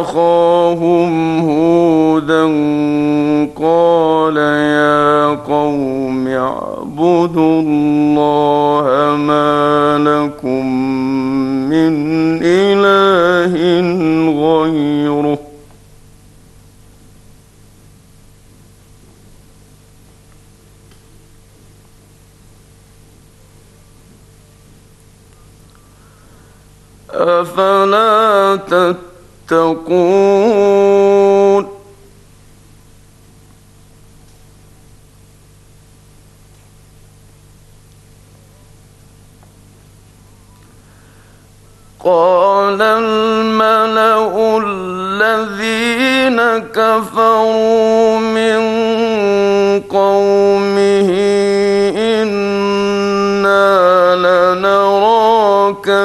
أخاهم هودا قال يا قوم اعبدوا الله تتقون. قال الملأ الذين كفروا من قومه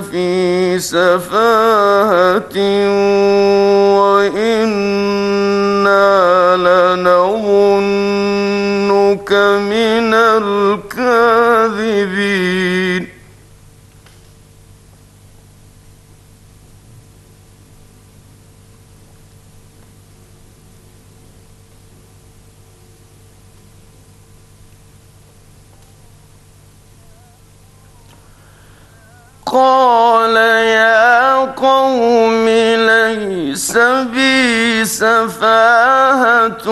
في سفاهة وإنا لنظنك من الكاذبين. قال يا قوم ليس بي سفاهة.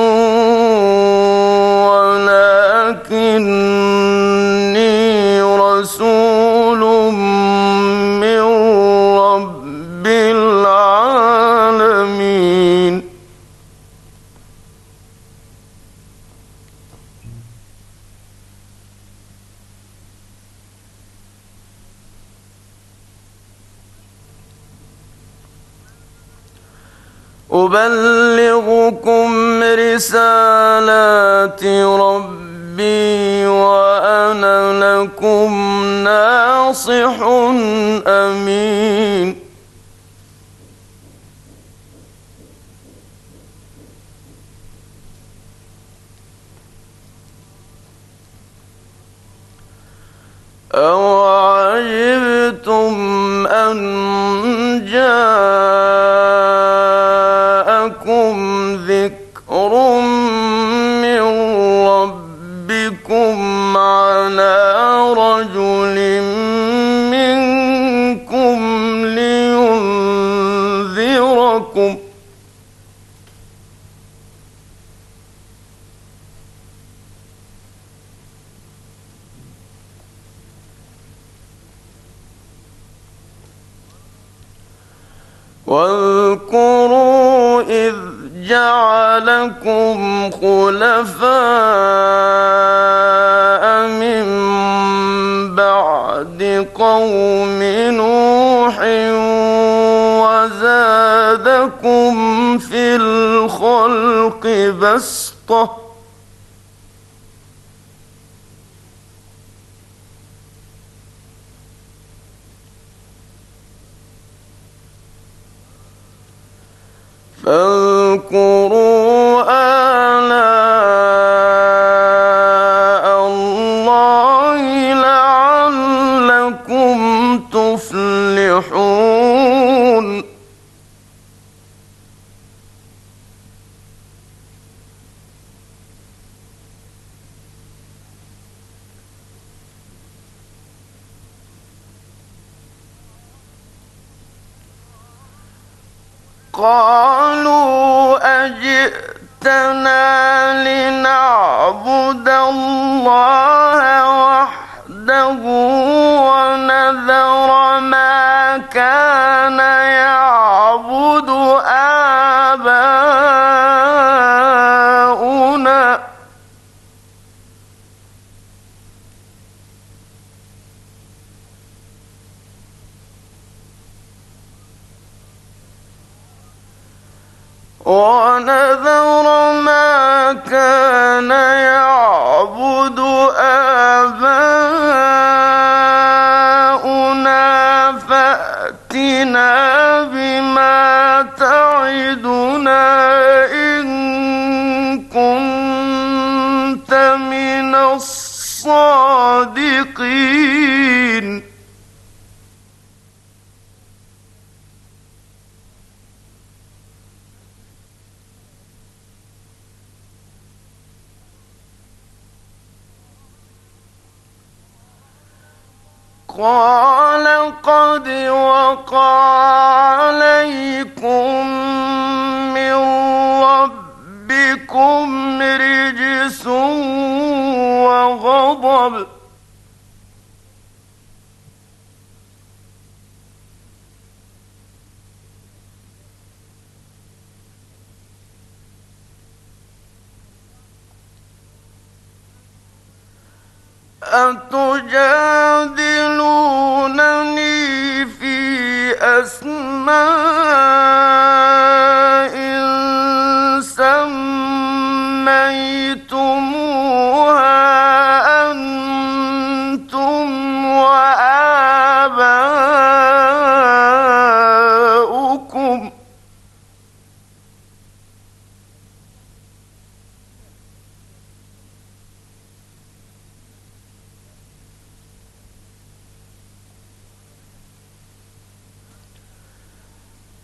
أبلغكم رسالات ربي وأنا لكم ناصح أمين. أوعجبتم أن واذكروا إذ جعلكم خلفاء من بعد قوم نوح وزادكم في الخلق بسطة فاذكروا آلاء قالوا أجئتنا لنعبد الله قال قد وقع عليكم من ربكم رجس وغضب. أتجادلونني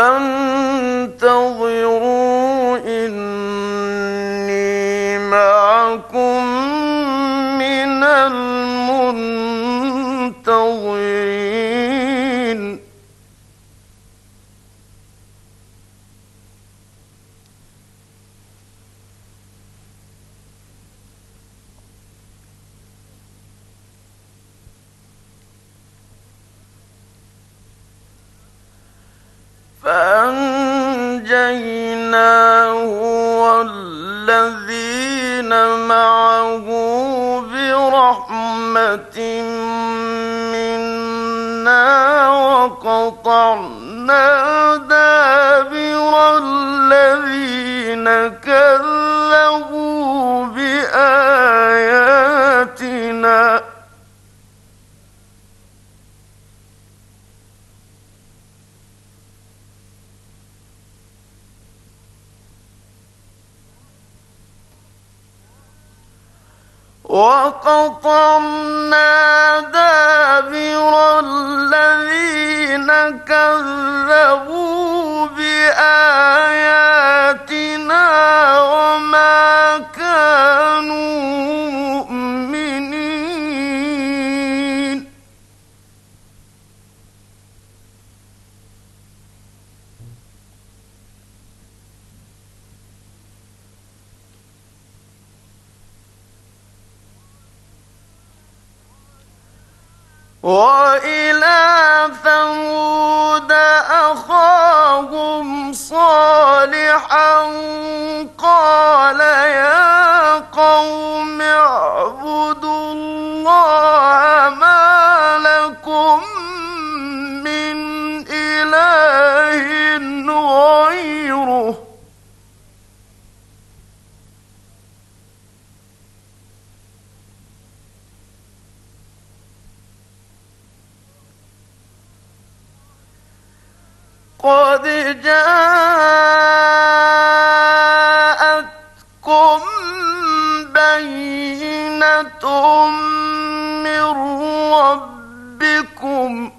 أن فأنجيناه والذين معه برحمة منا وقطعنا وقطعنا دابر الذين كذبوا بآياتنا وإلى ثمود قد جاءتكم بينة من ربكم.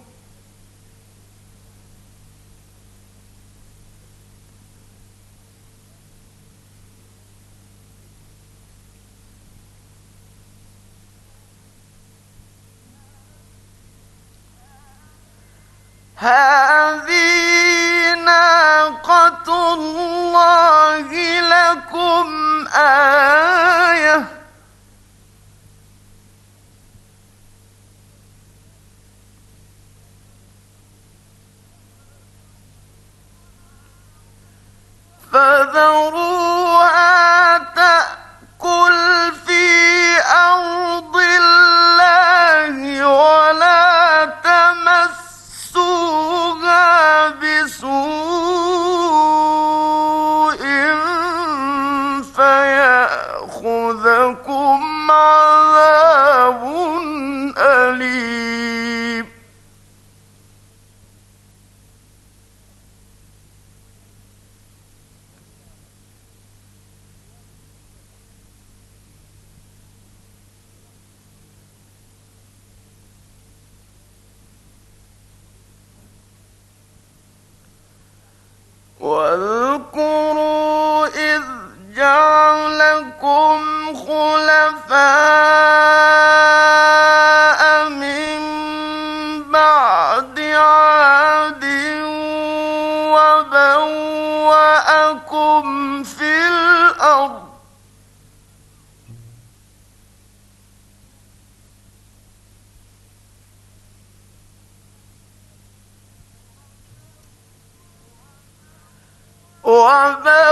هذه لكم آية. فذروها واذكروا إذ جعلكم خلفاء من بعد عاد وبوأكم في الأرض وبوأكم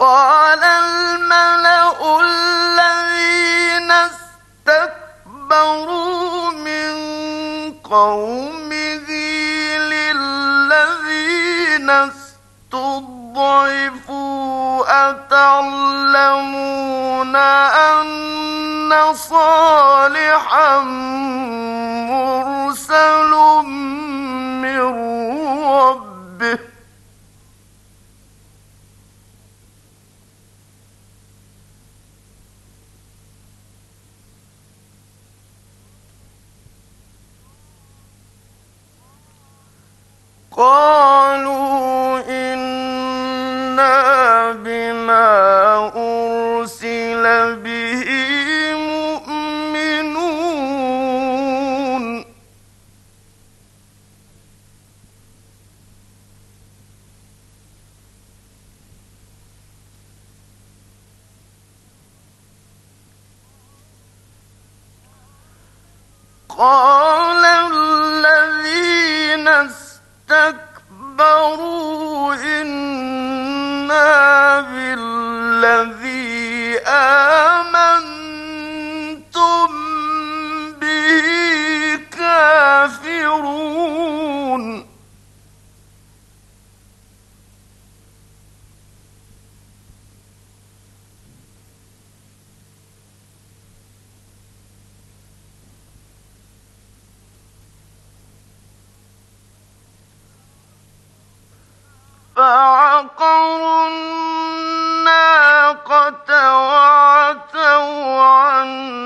قال الملأ الذين استكبروا من قومه للذين استضعفوا أتعلمون أن صالحا قالوا إنا بما أرسل به مؤمنون. قال استكبروا إنا بالذي فعقروا الناقة وعتوا عن